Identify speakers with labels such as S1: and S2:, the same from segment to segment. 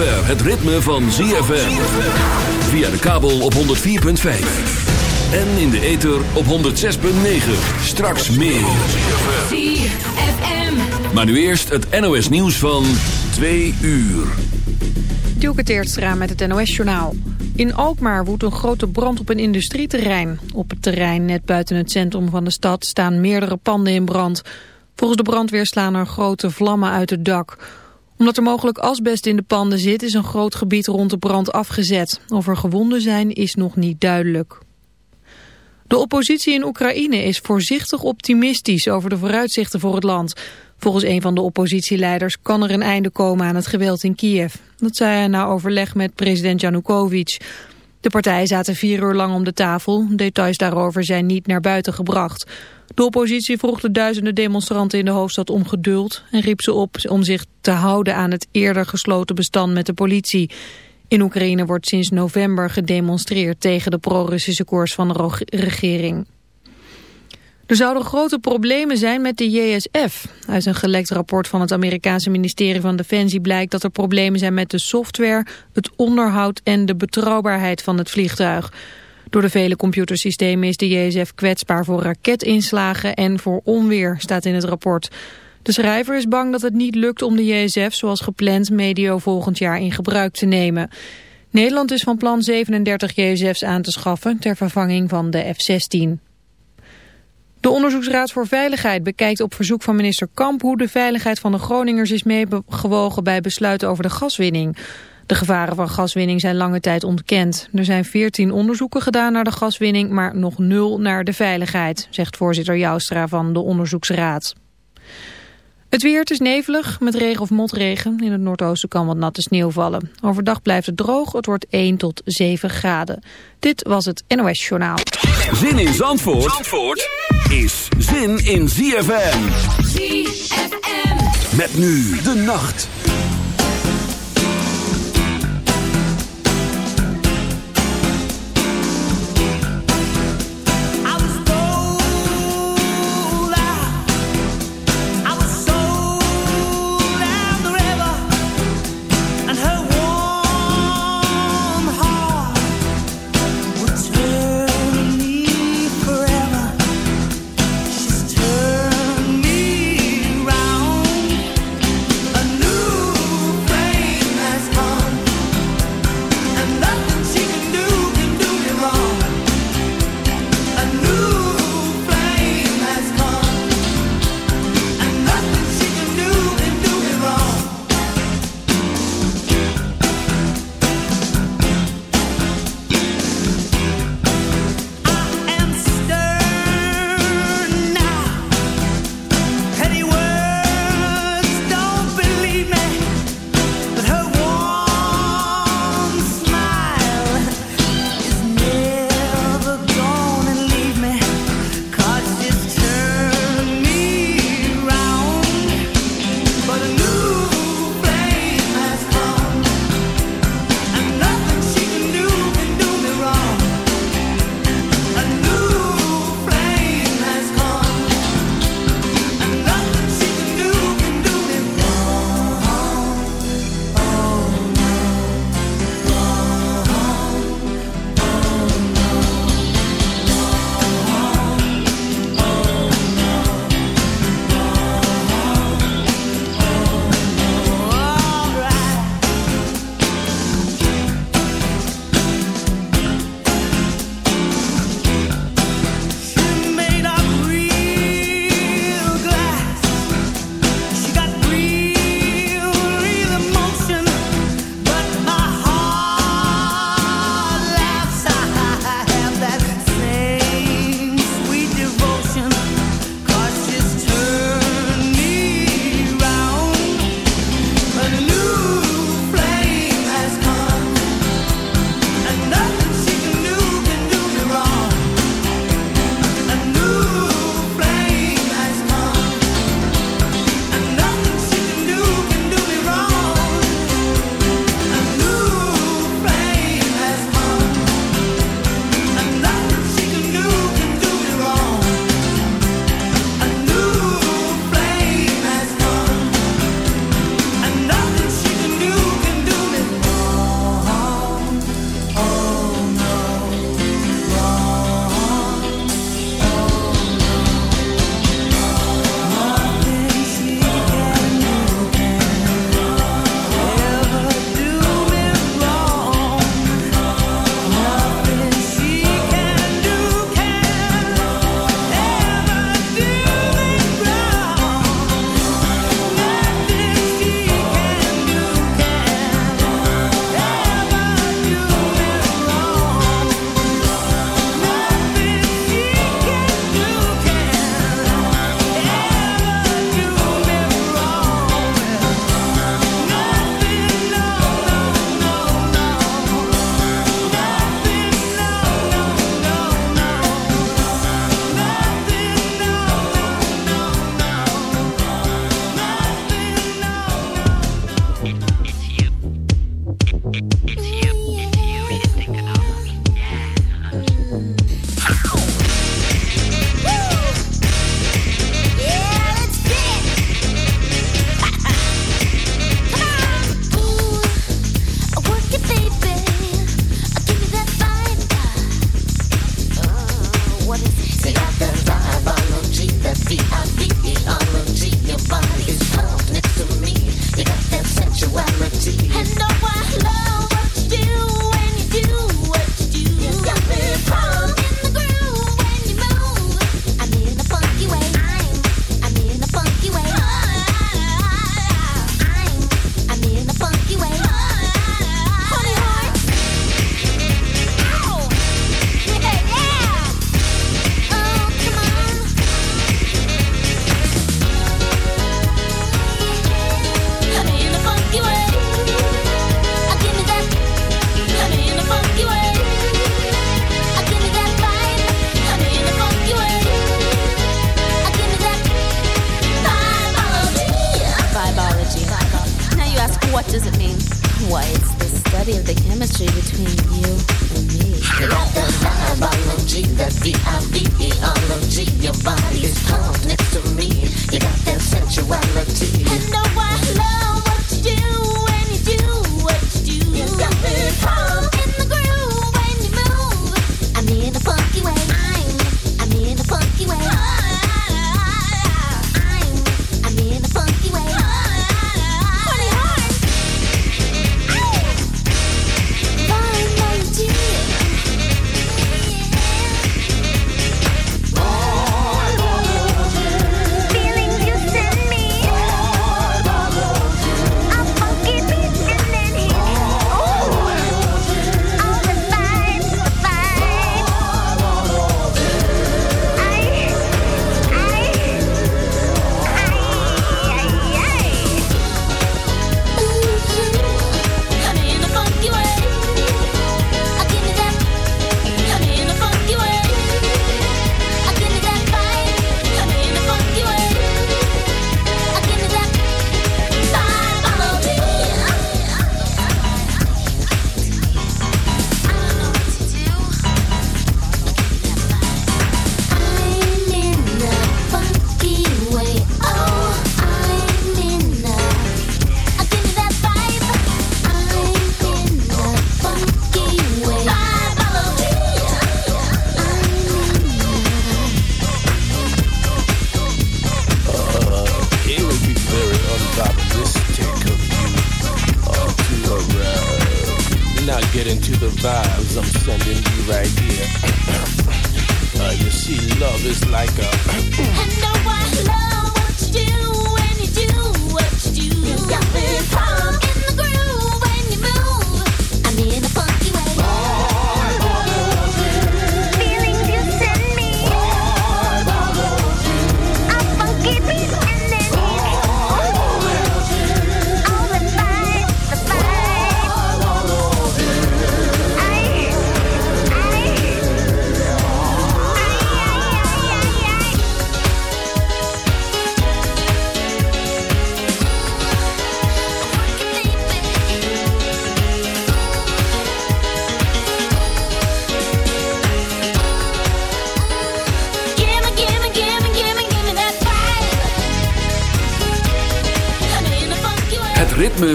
S1: zover het ritme van ZFM. Via de kabel op 104.5. En in de ether op 106.9. Straks meer.
S2: ZFM.
S1: Maar nu eerst het NOS nieuws van 2 uur.
S3: Dielke Teertstra met het NOS-journaal. In Alkmaar woedt een grote brand op een industrieterrein. Op het terrein net buiten het centrum van de stad staan meerdere panden in brand. Volgens de brandweer slaan er grote vlammen uit het dak. Omdat er mogelijk asbest in de panden zit is een groot gebied rond de brand afgezet. Of er gewonden zijn is nog niet duidelijk. De oppositie in Oekraïne is voorzichtig optimistisch over de vooruitzichten voor het land. Volgens een van de oppositieleiders kan er een einde komen aan het geweld in Kiev. Dat zei hij na overleg met president Janukovic. De partijen zaten vier uur lang om de tafel. Details daarover zijn niet naar buiten gebracht. De oppositie vroeg de duizenden demonstranten in de hoofdstad om geduld... en riep ze op om zich te houden aan het eerder gesloten bestand met de politie. In Oekraïne wordt sinds november gedemonstreerd tegen de pro-Russische koers van de regering. Er zouden grote problemen zijn met de JSF. Uit een gelekt rapport van het Amerikaanse ministerie van Defensie blijkt dat er problemen zijn met de software, het onderhoud en de betrouwbaarheid van het vliegtuig. Door de vele computersystemen is de JSF kwetsbaar voor raketinslagen en voor onweer, staat in het rapport. De schrijver is bang dat het niet lukt om de JSF zoals gepland medio volgend jaar in gebruik te nemen. Nederland is van plan 37 JSF's aan te schaffen ter vervanging van de F-16. De Onderzoeksraad voor Veiligheid bekijkt op verzoek van minister Kamp hoe de veiligheid van de Groningers is meegewogen bij besluiten over de gaswinning. De gevaren van gaswinning zijn lange tijd ontkend. Er zijn 14 onderzoeken gedaan naar de gaswinning, maar nog nul naar de veiligheid, zegt voorzitter Joustra van de Onderzoeksraad. Het weer, het is nevelig, met regen of motregen. In het noordoosten kan wat natte sneeuw vallen. Overdag blijft het droog, het wordt 1 tot 7 graden. Dit was het NOS Journaal.
S1: Zin in Zandvoort, Zandvoort is zin in ZFM.
S2: ZFM.
S1: Met nu de nacht.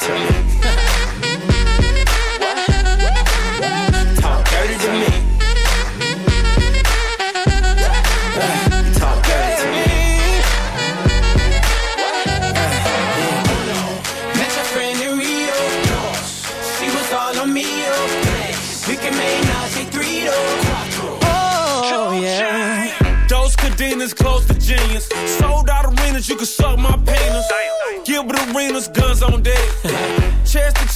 S4: tell
S5: you.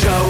S6: show.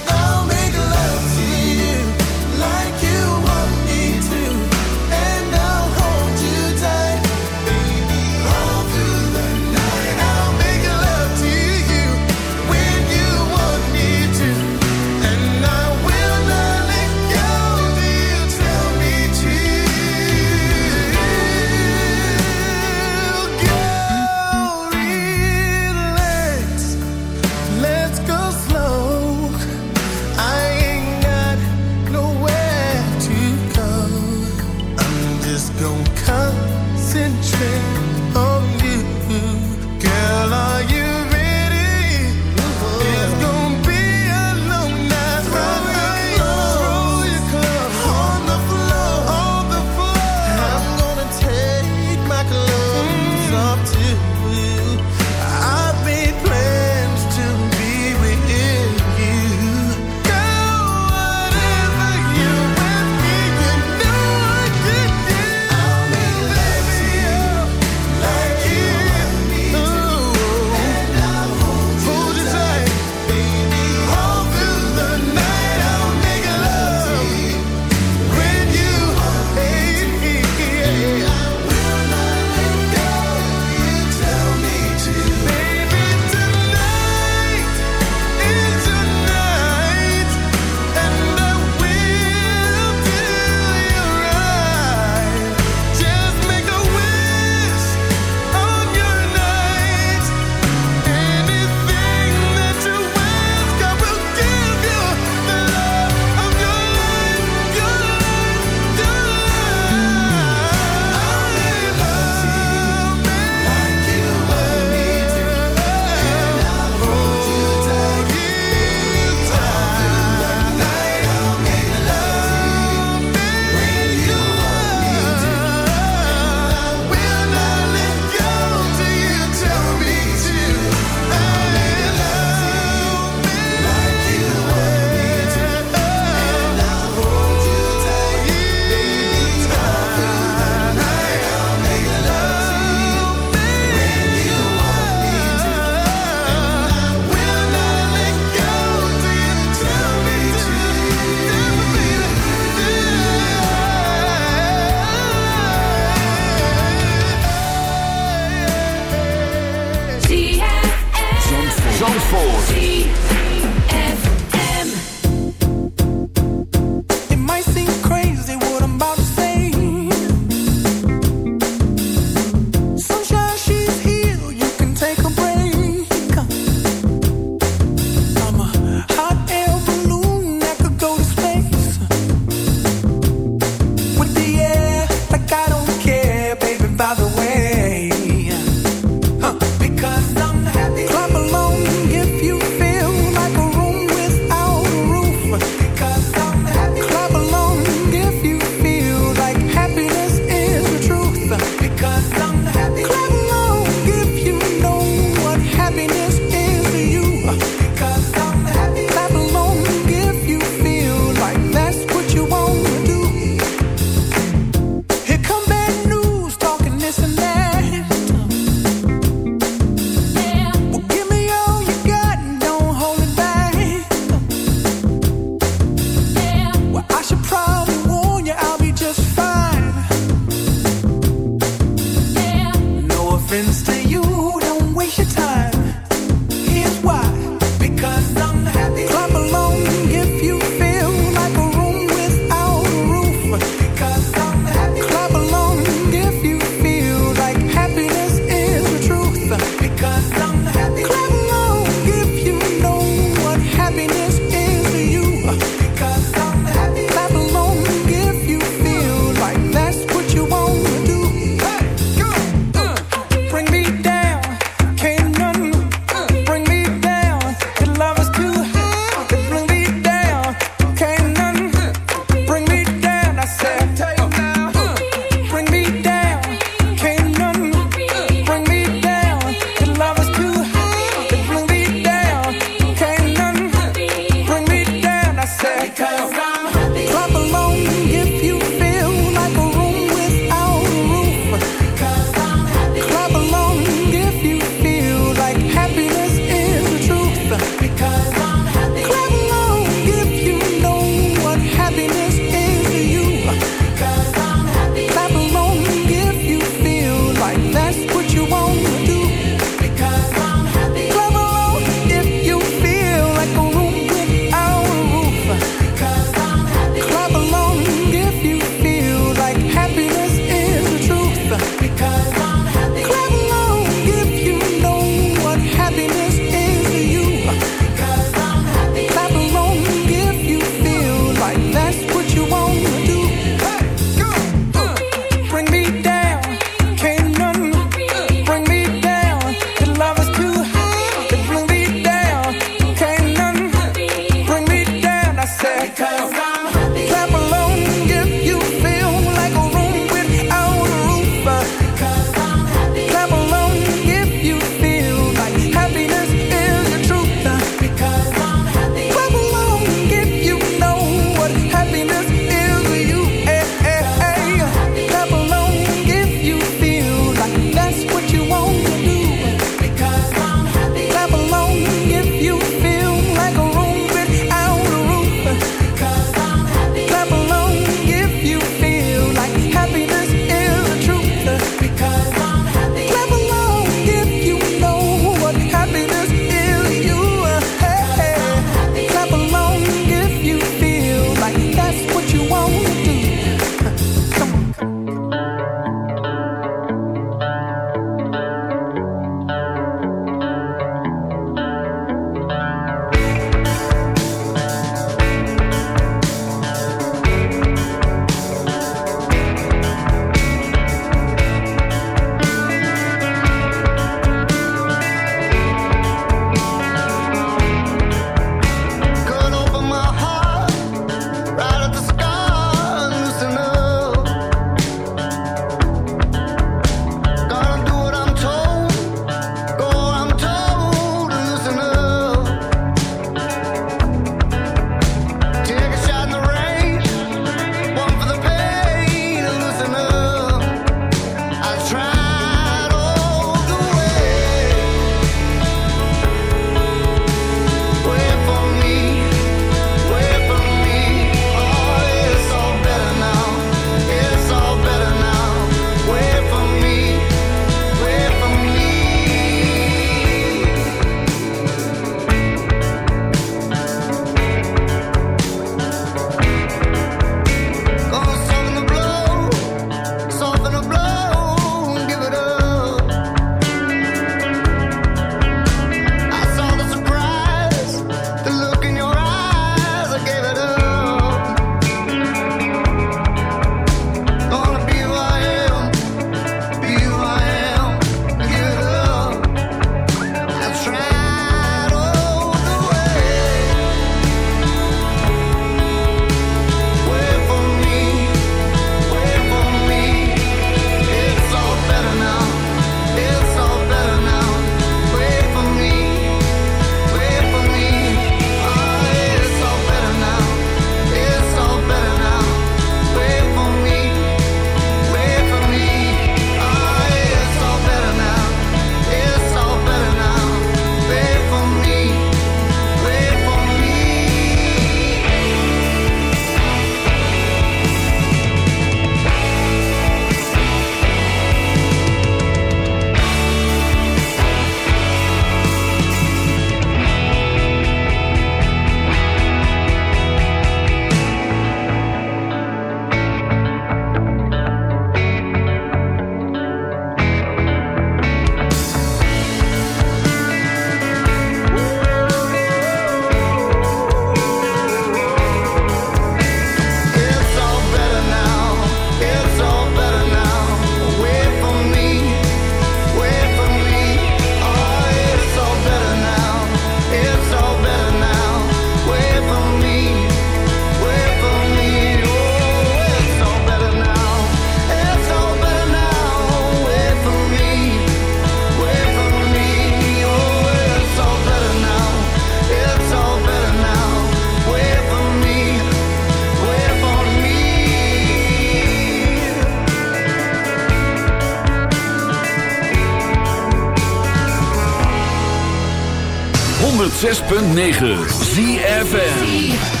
S1: 106.9 ZFM.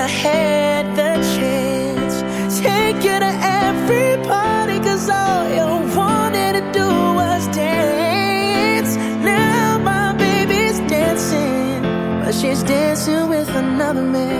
S7: I had the chance. Take you to every all wanted to do was dance. Now my baby's dancing, but she's dancing with another man.